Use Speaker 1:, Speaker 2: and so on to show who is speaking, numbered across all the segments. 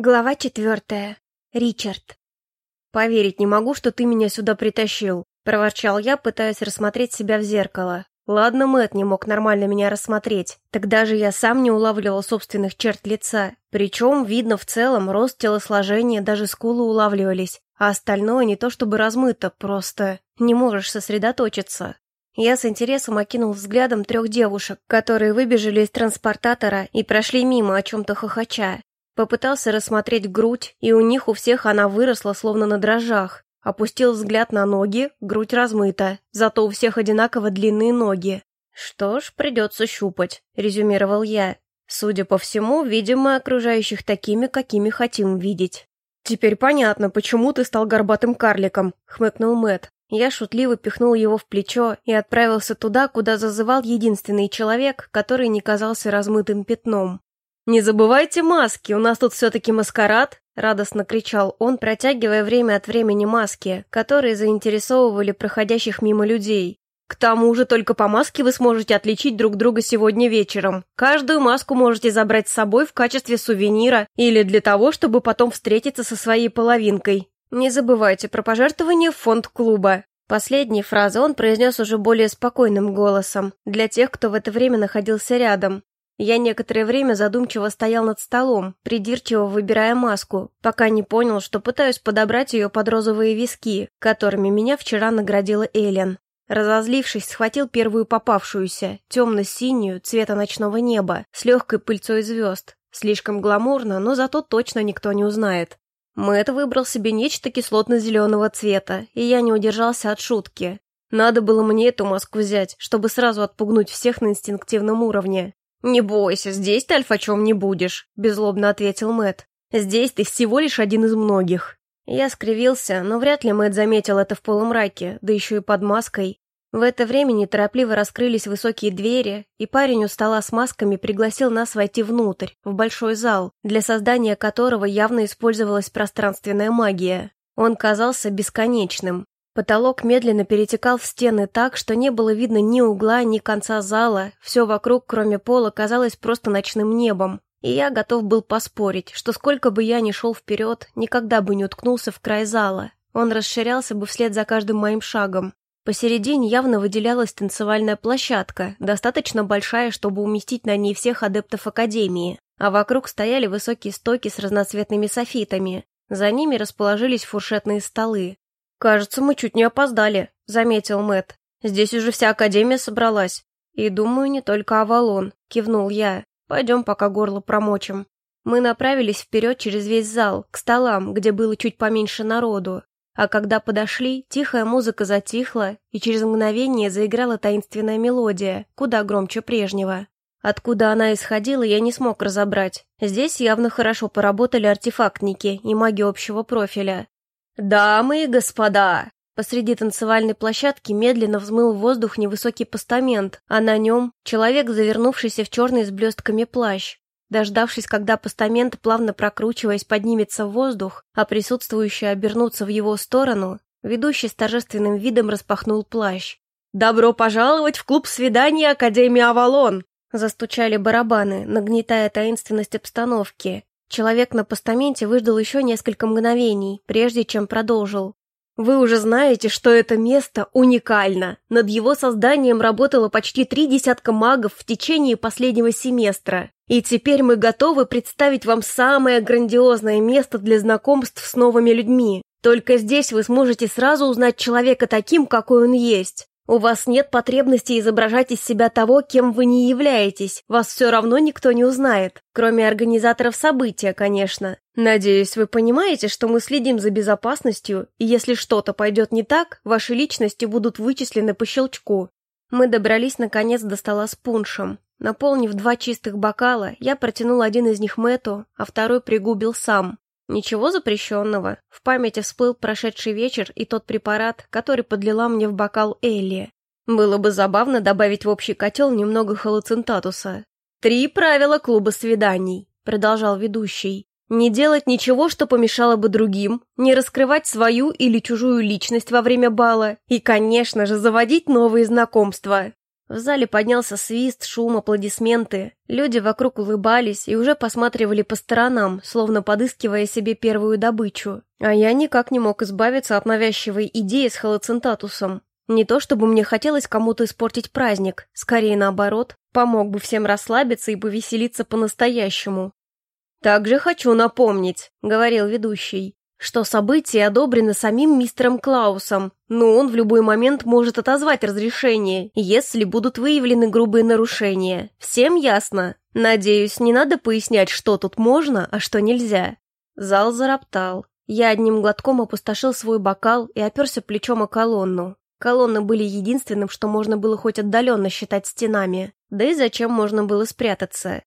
Speaker 1: Глава четвертая. Ричард.
Speaker 2: «Поверить не могу, что ты меня сюда притащил», — проворчал я, пытаясь рассмотреть себя в зеркало. Ладно, Мэтт не мог нормально меня рассмотреть, тогда же я сам не улавливал собственных черт лица. Причем, видно в целом, рост телосложения, даже скулы улавливались, а остальное не то чтобы размыто, просто не можешь сосредоточиться. Я с интересом окинул взглядом трех девушек, которые выбежали из транспортатора и прошли мимо о чем-то хохоча. Попытался рассмотреть грудь, и у них у всех она выросла, словно на дрожжах. Опустил взгляд на ноги, грудь размыта, зато у всех одинаково длинные ноги. «Что ж, придется щупать», — резюмировал я. Судя по всему, видим мы окружающих такими, какими хотим видеть. «Теперь понятно, почему ты стал горбатым карликом», — хмыкнул Мэт. Я шутливо пихнул его в плечо и отправился туда, куда зазывал единственный человек, который не казался размытым пятном. «Не забывайте маски, у нас тут все-таки маскарад!» — радостно кричал он, протягивая время от времени маски, которые заинтересовывали проходящих мимо людей. «К тому же только по маске вы сможете отличить друг друга сегодня вечером. Каждую маску можете забрать с собой в качестве сувенира или для того, чтобы потом встретиться со своей половинкой. Не забывайте про пожертвование в фонд клуба». Последние фразы он произнес уже более спокойным голосом, для тех, кто в это время находился рядом. Я некоторое время задумчиво стоял над столом, придирчиво выбирая маску, пока не понял, что пытаюсь подобрать ее под розовые виски, которыми меня вчера наградила Эллен. Разозлившись, схватил первую попавшуюся, темно-синюю, цвета ночного неба, с легкой пыльцой звезд. Слишком гламурно, но зато точно никто не узнает. Мэтт выбрал себе нечто кислотно-зеленого цвета, и я не удержался от шутки. Надо было мне эту маску взять, чтобы сразу отпугнуть всех на инстинктивном уровне. «Не бойся, здесь ты альфачом не будешь», — беззлобно ответил Мэт. «Здесь ты всего лишь один из многих». Я скривился, но вряд ли Мэт заметил это в полумраке, да еще и под маской. В это время неторопливо раскрылись высокие двери, и парень у стола с масками пригласил нас войти внутрь, в большой зал, для создания которого явно использовалась пространственная магия. Он казался бесконечным, Потолок медленно перетекал в стены так, что не было видно ни угла, ни конца зала, все вокруг, кроме пола, казалось просто ночным небом. И я готов был поспорить, что сколько бы я ни шел вперед, никогда бы не уткнулся в край зала. Он расширялся бы вслед за каждым моим шагом. Посередине явно выделялась танцевальная площадка, достаточно большая, чтобы уместить на ней всех адептов Академии, а вокруг стояли высокие стойки с разноцветными софитами. За ними расположились фуршетные столы. «Кажется, мы чуть не опоздали», — заметил Мэт. «Здесь уже вся Академия собралась». «И думаю, не только Авалон», — кивнул я. «Пойдем, пока горло промочим». Мы направились вперед через весь зал, к столам, где было чуть поменьше народу. А когда подошли, тихая музыка затихла, и через мгновение заиграла таинственная мелодия, куда громче прежнего. Откуда она исходила, я не смог разобрать. Здесь явно хорошо поработали артефактники и маги общего профиля. «Дамы и господа!» Посреди танцевальной площадки медленно взмыл в воздух невысокий постамент, а на нем человек, завернувшийся в черный с блестками плащ. Дождавшись, когда постамент, плавно прокручиваясь, поднимется в воздух, а присутствующие обернутся в его сторону, ведущий с торжественным видом распахнул плащ. «Добро пожаловать в клуб свиданий Академии Авалон!» Застучали барабаны, нагнетая таинственность обстановки, Человек на постаменте выждал еще несколько мгновений, прежде чем продолжил. Вы уже знаете, что это место уникально. Над его созданием работало почти три десятка магов в течение последнего семестра. И теперь мы готовы представить вам самое грандиозное место для знакомств с новыми людьми. Только здесь вы сможете сразу узнать человека таким, какой он есть. У вас нет потребности изображать из себя того, кем вы не являетесь. Вас все равно никто не узнает. Кроме организаторов события, конечно. Надеюсь, вы понимаете, что мы следим за безопасностью, и если что-то пойдет не так, ваши личности будут вычислены по щелчку. Мы добрались, наконец, до стола с пуншем. Наполнив два чистых бокала, я протянул один из них Мэту, а второй пригубил сам. Ничего запрещенного. В памяти всплыл прошедший вечер и тот препарат, который подлила мне в бокал Элли. Было бы забавно добавить в общий котел немного халуцинтатуса. «Три правила клуба свиданий», — продолжал ведущий. «Не делать ничего, что помешало бы другим, не раскрывать свою или чужую личность во время бала и, конечно же, заводить новые знакомства. В зале поднялся свист, шум, аплодисменты. Люди вокруг улыбались и уже посматривали по сторонам, словно подыскивая себе первую добычу. А я никак не мог избавиться от навязчивой идеи с халоцинтатусом. Не то чтобы мне хотелось кому-то испортить праздник, скорее наоборот, помог бы всем расслабиться и повеселиться по-настоящему. «Также хочу напомнить», — говорил ведущий, что событие одобрено самим мистером Клаусом, но он в любой момент может отозвать разрешение, если будут выявлены грубые нарушения. Всем ясно? Надеюсь, не надо пояснять, что тут можно, а что нельзя. Зал зароптал. Я одним глотком опустошил свой бокал и оперся плечом о колонну. Колонны были единственным, что можно было хоть отдаленно считать стенами. Да и зачем можно было спрятаться?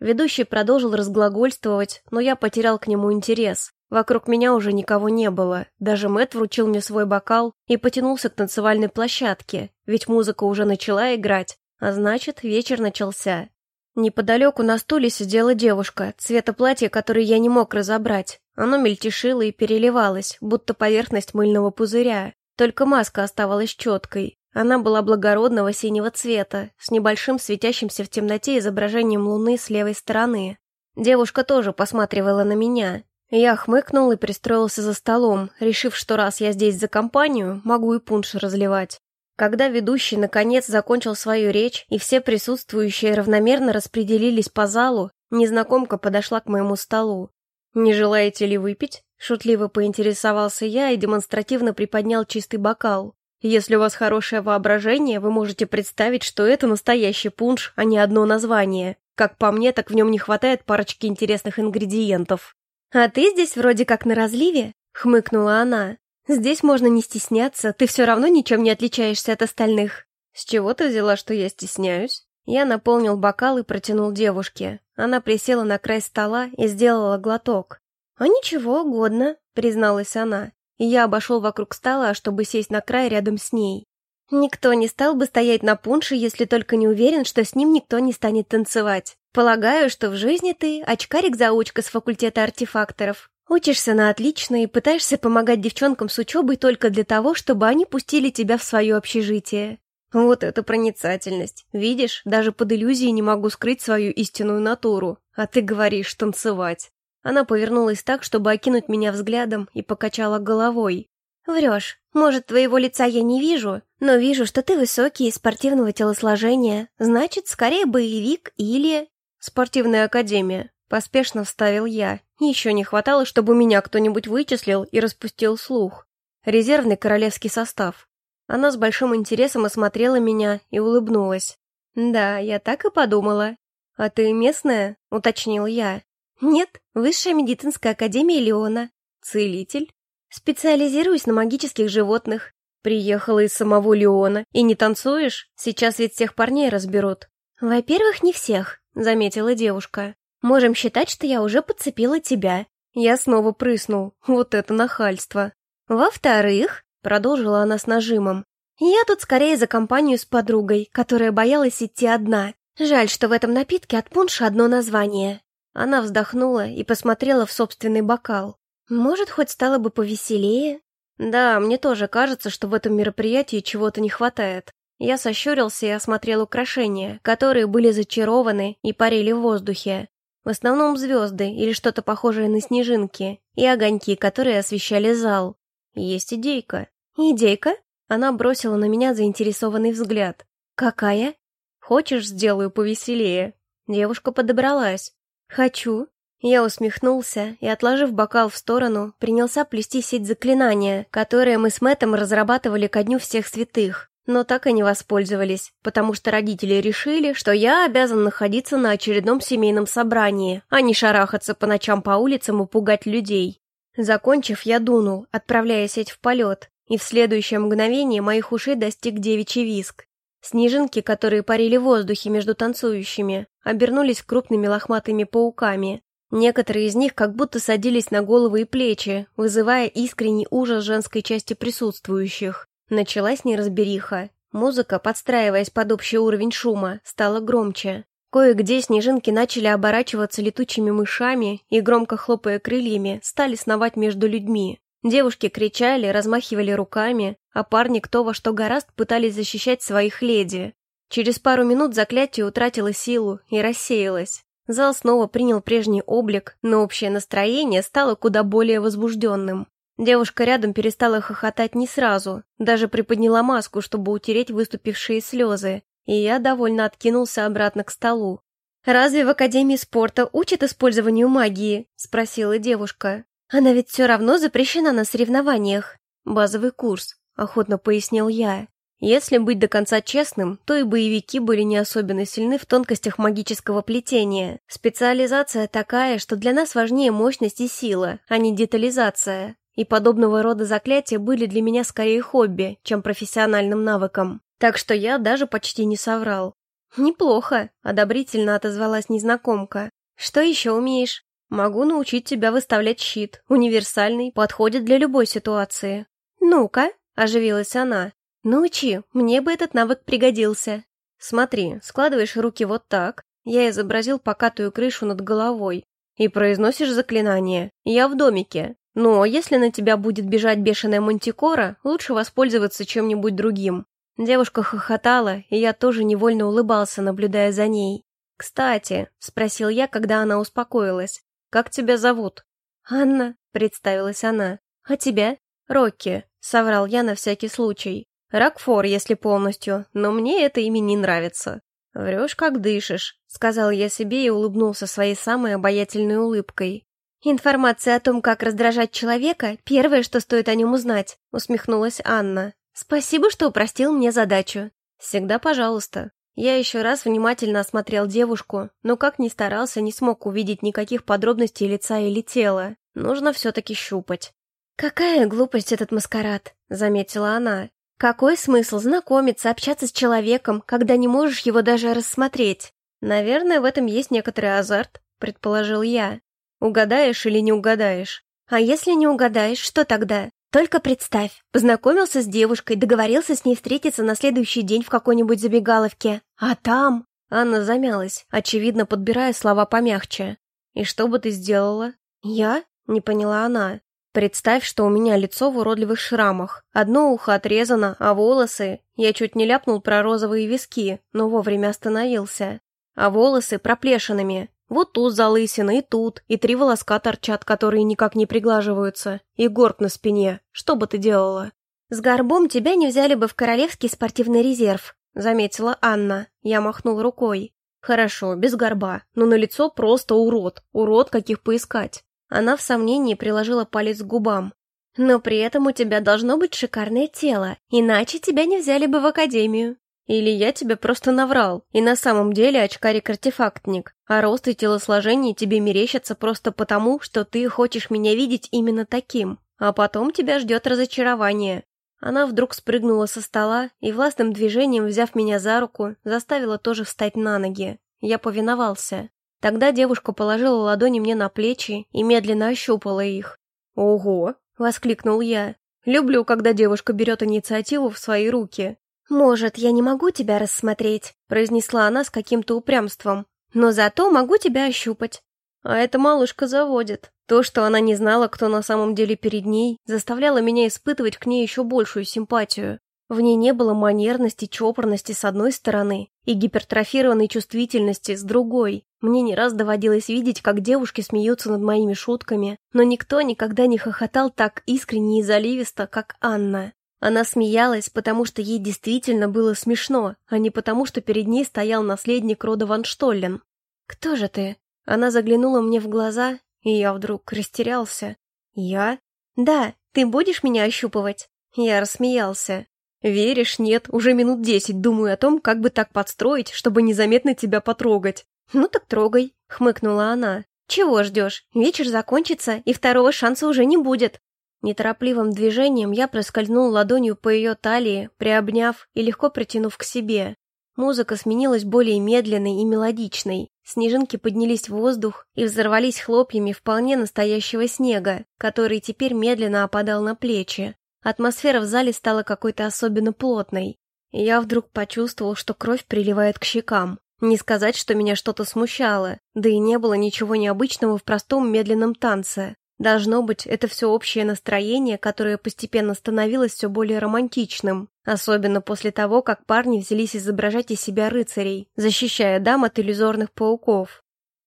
Speaker 2: Ведущий продолжил разглагольствовать, но я потерял к нему интерес. Вокруг меня уже никого не было. Даже Мэт вручил мне свой бокал и потянулся к танцевальной площадке, ведь музыка уже начала играть, а значит, вечер начался. Неподалеку на стуле сидела девушка, цвета платья, который я не мог разобрать. Оно мельтешило и переливалось, будто поверхность мыльного пузыря. Только маска оставалась четкой. Она была благородного синего цвета, с небольшим светящимся в темноте изображением луны с левой стороны. Девушка тоже посматривала на меня, я хмыкнул и пристроился за столом, решив, что раз я здесь за компанию, могу и пунш разливать. Когда ведущий наконец закончил свою речь, и все присутствующие равномерно распределились по залу, незнакомка подошла к моему столу. «Не желаете ли выпить?» Шутливо поинтересовался я и демонстративно приподнял чистый бокал. «Если у вас хорошее воображение, вы можете представить, что это настоящий пунш, а не одно название. Как по мне, так в нем не хватает парочки интересных ингредиентов». «А ты здесь вроде как на разливе?» — хмыкнула она. «Здесь можно не стесняться, ты все равно ничем не отличаешься от остальных». «С чего ты взяла, что я стесняюсь?» Я наполнил бокал и протянул девушке. Она присела на край стола и сделала глоток. «А ничего, годно», — призналась она. И я обошел вокруг стола, чтобы сесть на край рядом с ней. Никто не стал бы стоять на пунше, если только не уверен, что с ним никто не станет танцевать. Полагаю, что в жизни ты очкарик-заучка с факультета артефакторов. Учишься на отлично и пытаешься помогать девчонкам с учебой только для того, чтобы они пустили тебя в свое общежитие. Вот это проницательность. Видишь, даже под иллюзией не могу скрыть свою истинную натуру. А ты говоришь танцевать. Она повернулась так, чтобы окинуть меня взглядом, и покачала головой. «Врешь. Может, твоего лица я не вижу, но вижу, что ты высокий, спортивного телосложения. Значит, скорее боевик или...» «Спортивная академия», — поспешно вставил я. Еще не хватало, чтобы меня кто-нибудь вычислил и распустил слух. Резервный королевский состав. Она с большим интересом осмотрела меня и улыбнулась. «Да, я так и подумала. А ты местная?» — уточнил я. «Нет, высшая медицинская академия Леона. Целитель. Специализируюсь на магических животных. Приехала из самого Леона. И не танцуешь? Сейчас ведь всех парней разберут». «Во-первых, не всех. — заметила девушка. «Можем считать, что я уже подцепила тебя». Я снова прыснул. Вот это нахальство. «Во-вторых», — продолжила она с нажимом, «я тут скорее за компанию с подругой, которая боялась идти одна. Жаль, что в этом напитке от пунша одно название». Она вздохнула и посмотрела в собственный бокал. «Может, хоть стало бы повеселее?» «Да, мне тоже кажется, что в этом мероприятии чего-то не хватает. Я сощурился и осмотрел украшения, которые были зачарованы и парили в воздухе. В основном звезды или что-то похожее на снежинки, и огоньки, которые освещали зал. Есть идейка. Идейка? Она бросила на меня заинтересованный взгляд. Какая? Хочешь, сделаю повеселее? Девушка подобралась. Хочу. Я усмехнулся и, отложив бокал в сторону, принялся плести сеть заклинания, которые мы с Мэттом разрабатывали ко дню всех святых но так и не воспользовались, потому что родители решили, что я обязан находиться на очередном семейном собрании, а не шарахаться по ночам по улицам и пугать людей. Закончив, я дунул, отправляя сеть в полет, и в следующее мгновение моих ушей достиг девичий виск. Снежинки, которые парили в воздухе между танцующими, обернулись крупными лохматыми пауками. Некоторые из них как будто садились на головы и плечи, вызывая искренний ужас женской части присутствующих. Началась неразбериха. Музыка, подстраиваясь под общий уровень шума, стала громче. Кое-где снежинки начали оборачиваться летучими мышами и, громко хлопая крыльями, стали сновать между людьми. Девушки кричали, размахивали руками, а парни кто во что гораст пытались защищать своих леди. Через пару минут заклятие утратило силу и рассеялось. Зал снова принял прежний облик, но общее настроение стало куда более возбужденным. Девушка рядом перестала хохотать не сразу, даже приподняла маску, чтобы утереть выступившие слезы, и я довольно откинулся обратно к столу. «Разве в Академии спорта учат использованию магии?» — спросила девушка. «Она ведь все равно запрещена на соревнованиях». «Базовый курс», — охотно пояснил я. Если быть до конца честным, то и боевики были не особенно сильны в тонкостях магического плетения. Специализация такая, что для нас важнее мощность и сила, а не детализация. И подобного рода заклятия были для меня скорее хобби, чем профессиональным навыком. Так что я даже почти не соврал. «Неплохо», — одобрительно отозвалась незнакомка. «Что еще умеешь?» «Могу научить тебя выставлять щит. Универсальный, подходит для любой ситуации». «Ну-ка», — оживилась она. «Научи, мне бы этот навык пригодился». «Смотри, складываешь руки вот так». Я изобразил покатую крышу над головой. И произносишь заклинание. «Я в домике». Но если на тебя будет бежать бешеная мантикора, лучше воспользоваться чем-нибудь другим. Девушка хохотала, и я тоже невольно улыбался, наблюдая за ней. «Кстати», — спросил я, когда она успокоилась, — «как тебя зовут?» «Анна», — представилась она. «А тебя?» «Рокки», — соврал я на всякий случай. «Рокфор, если полностью, но мне это имя не нравится». «Врешь, как дышишь», — сказал я себе и улыбнулся своей самой обаятельной улыбкой. «Информация о том, как раздражать человека, первое, что стоит о нем узнать», — усмехнулась Анна. «Спасибо, что упростил мне задачу». «Всегда пожалуйста». Я еще раз внимательно осмотрел девушку, но как ни старался, не смог увидеть никаких подробностей лица или тела. Нужно все-таки щупать. «Какая глупость этот маскарад», — заметила она. «Какой смысл знакомиться, общаться с человеком, когда не можешь его даже рассмотреть?» «Наверное, в этом есть некоторый азарт», — предположил я. Угадаешь или не угадаешь? А если не угадаешь, что тогда? Только представь, познакомился с девушкой, договорился с ней встретиться на следующий день в какой-нибудь забегаловке. А там... Анна замялась, очевидно, подбирая слова помягче. «И что бы ты сделала?» «Я?» — не поняла она. «Представь, что у меня лицо в уродливых шрамах. Одно ухо отрезано, а волосы...» Я чуть не ляпнул про розовые виски, но вовремя остановился. А волосы проплешинами, вот тут залысина, и тут, и три волоска торчат, которые никак не приглаживаются, и горб на спине. Что бы ты делала? С горбом тебя не взяли бы в Королевский спортивный резерв, заметила Анна. Я махнул рукой. Хорошо, без горба, но на лицо просто урод. Урод, каких поискать. Она в сомнении приложила палец к губам. Но при этом у тебя должно быть шикарное тело, иначе тебя не взяли бы в академию. Или я тебе просто наврал, и на самом деле очкарик-артефактник, а рост и телосложение тебе мерещатся просто потому, что ты хочешь меня видеть именно таким, а потом тебя ждет разочарование. Она вдруг спрыгнула со стола и властным движением, взяв меня за руку, заставила тоже встать на ноги. Я повиновался. Тогда девушка положила ладони мне на плечи и медленно ощупала их. «Ого!» — воскликнул я. «Люблю, когда девушка берет инициативу в свои руки. «Может, я не могу тебя рассмотреть», — произнесла она с каким-то упрямством. «Но зато могу тебя ощупать». А эта малышка заводит. То, что она не знала, кто на самом деле перед ней, заставляло меня испытывать к ней еще большую симпатию. В ней не было манерности, чопорности с одной стороны и гипертрофированной чувствительности с другой. Мне не раз доводилось видеть, как девушки смеются над моими шутками, но никто никогда не хохотал так искренне и заливисто, как Анна. Она смеялась, потому что ей действительно было смешно, а не потому, что перед ней стоял наследник рода Ван Штоллен. «Кто же ты?» Она заглянула мне в глаза, и я вдруг растерялся. «Я?» «Да, ты будешь меня ощупывать?» Я рассмеялся. «Веришь, нет, уже минут десять думаю о том, как бы так подстроить, чтобы незаметно тебя потрогать». «Ну так трогай», — хмыкнула она. «Чего ждешь? Вечер закончится, и второго шанса уже не будет». Неторопливым движением я проскользнул ладонью по ее талии, приобняв и легко притянув к себе. Музыка сменилась более медленной и мелодичной. Снежинки поднялись в воздух и взорвались хлопьями вполне настоящего снега, который теперь медленно опадал на плечи. Атмосфера в зале стала какой-то особенно плотной. я вдруг почувствовал, что кровь приливает к щекам. Не сказать, что меня что-то смущало, да и не было ничего необычного в простом медленном танце. Должно быть, это все общее настроение, которое постепенно становилось все более романтичным, особенно после того, как парни взялись изображать из себя рыцарей, защищая дам от иллюзорных пауков.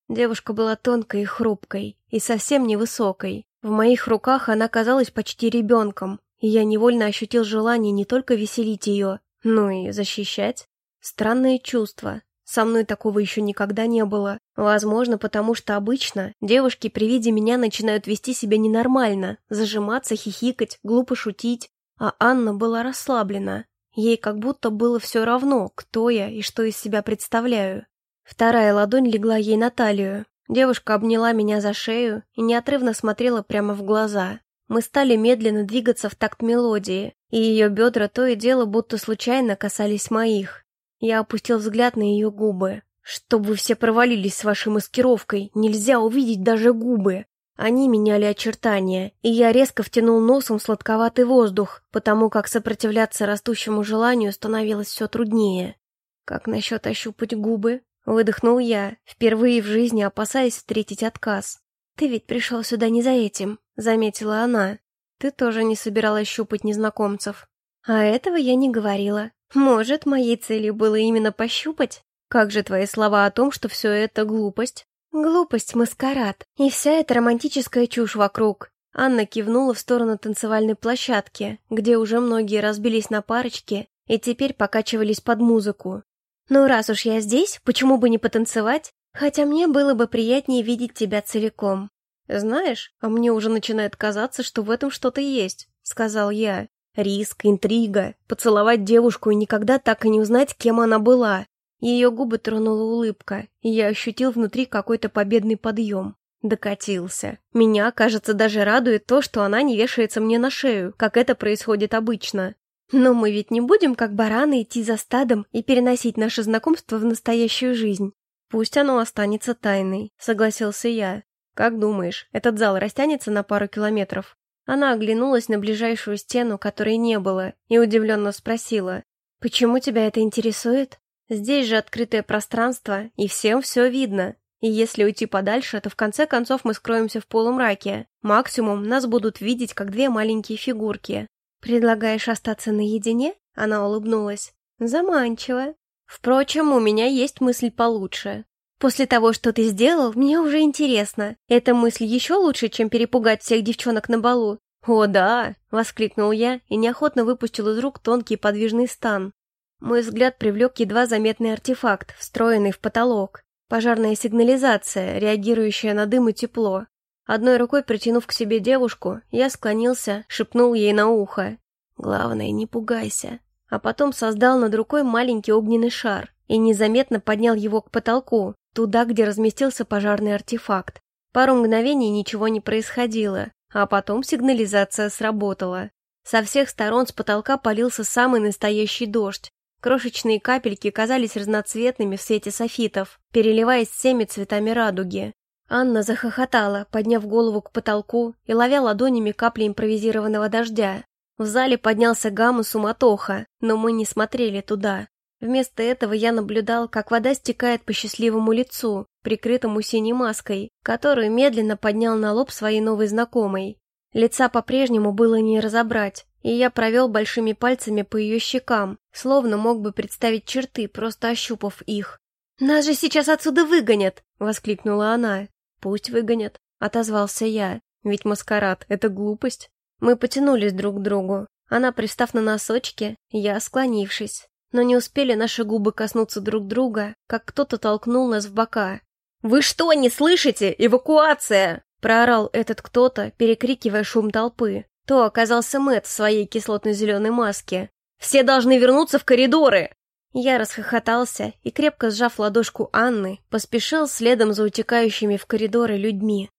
Speaker 2: Девушка была тонкой и хрупкой, и совсем невысокой. В моих руках она казалась почти ребенком, и я невольно ощутил желание не только веселить ее, но и защищать. Странное чувство, со мной такого еще никогда не было. Возможно, потому что обычно девушки при виде меня начинают вести себя ненормально, зажиматься, хихикать, глупо шутить. А Анна была расслаблена. Ей как будто было все равно, кто я и что из себя представляю. Вторая ладонь легла ей на талию. Девушка обняла меня за шею и неотрывно смотрела прямо в глаза. Мы стали медленно двигаться в такт мелодии, и ее бедра то и дело будто случайно касались моих. Я опустил взгляд на ее губы. «Чтобы все провалились с вашей маскировкой, нельзя увидеть даже губы!» Они меняли очертания, и я резко втянул носом сладковатый воздух, потому как сопротивляться растущему желанию становилось все труднее. «Как насчет ощупать губы?» — выдохнул я, впервые в жизни опасаясь встретить отказ. «Ты ведь пришел сюда не за этим», — заметила она. «Ты тоже не собиралась щупать незнакомцев». «А этого я не говорила. Может, моей целью было именно пощупать? Как же твои слова о том, что все это глупость? Глупость, маскарад. И вся эта романтическая чушь вокруг. Анна кивнула в сторону танцевальной площадки, где уже многие разбились на парочки и теперь покачивались под музыку. «Ну, раз уж я здесь, почему бы не потанцевать? Хотя мне было бы приятнее видеть тебя целиком». «Знаешь, а мне уже начинает казаться, что в этом что-то есть», — сказал я. Риск, интрига, поцеловать девушку и никогда так и не узнать, кем она была. Ее губы тронула улыбка, и я ощутил внутри какой-то победный подъем. Докатился. Меня, кажется, даже радует то, что она не вешается мне на шею, как это происходит обычно. Но мы ведь не будем, как бараны, идти за стадом и переносить наше знакомство в настоящую жизнь. Пусть оно останется тайной, согласился я. Как думаешь, этот зал растянется на пару километров? Она оглянулась на ближайшую стену, которой не было, и удивленно спросила, «Почему тебя это интересует? Здесь же открытое пространство, и всем все видно. И если уйти подальше, то в конце концов мы скроемся в полумраке. Максимум нас будут видеть, как две маленькие фигурки. Предлагаешь остаться наедине?» Она улыбнулась. «Заманчиво. Впрочем, у меня есть мысль получше. После того, что ты сделал, мне уже интересно. Эта мысль еще лучше, чем перепугать всех девчонок на балу. «О, да!» — воскликнул я и неохотно выпустил из рук тонкий подвижный стан. Мой взгляд привлек едва заметный артефакт, встроенный в потолок. Пожарная сигнализация, реагирующая на дым и тепло. Одной рукой притянув к себе девушку, я склонился, шепнул ей на ухо. «Главное, не пугайся». А потом создал над рукой маленький огненный шар и незаметно поднял его к потолку, туда, где разместился пожарный артефакт. Пару мгновений ничего не происходило, а потом сигнализация сработала. Со всех сторон с потолка полился самый настоящий дождь. Крошечные капельки казались разноцветными в свете софитов, переливаясь всеми цветами радуги. Анна захохотала, подняв голову к потолку и ловя ладонями капли импровизированного дождя. В зале поднялся гам и суматоха, но мы не смотрели туда. Вместо этого я наблюдал, как вода стекает по счастливому лицу, прикрытому синей маской, которую медленно поднял на лоб своей новой знакомой. Лица по-прежнему было не разобрать, и я провел большими пальцами по ее щекам, словно мог бы представить черты, просто ощупав их. «Нас же сейчас отсюда выгонят!» — воскликнула она. «Пусть выгонят», — отозвался я. «Ведь маскарад — это глупость». Мы потянулись друг к другу. Она, пристав на носочки, я, склонившись. Но не успели наши губы коснуться друг друга, как кто-то толкнул нас в бока. «Вы что, не слышите? Эвакуация!» Проорал этот кто-то, перекрикивая шум толпы. То оказался Мэт в своей кислотно-зеленой маске. «Все должны вернуться в коридоры!» Я расхохотался и, крепко сжав ладошку Анны, поспешил следом за утекающими в коридоры людьми.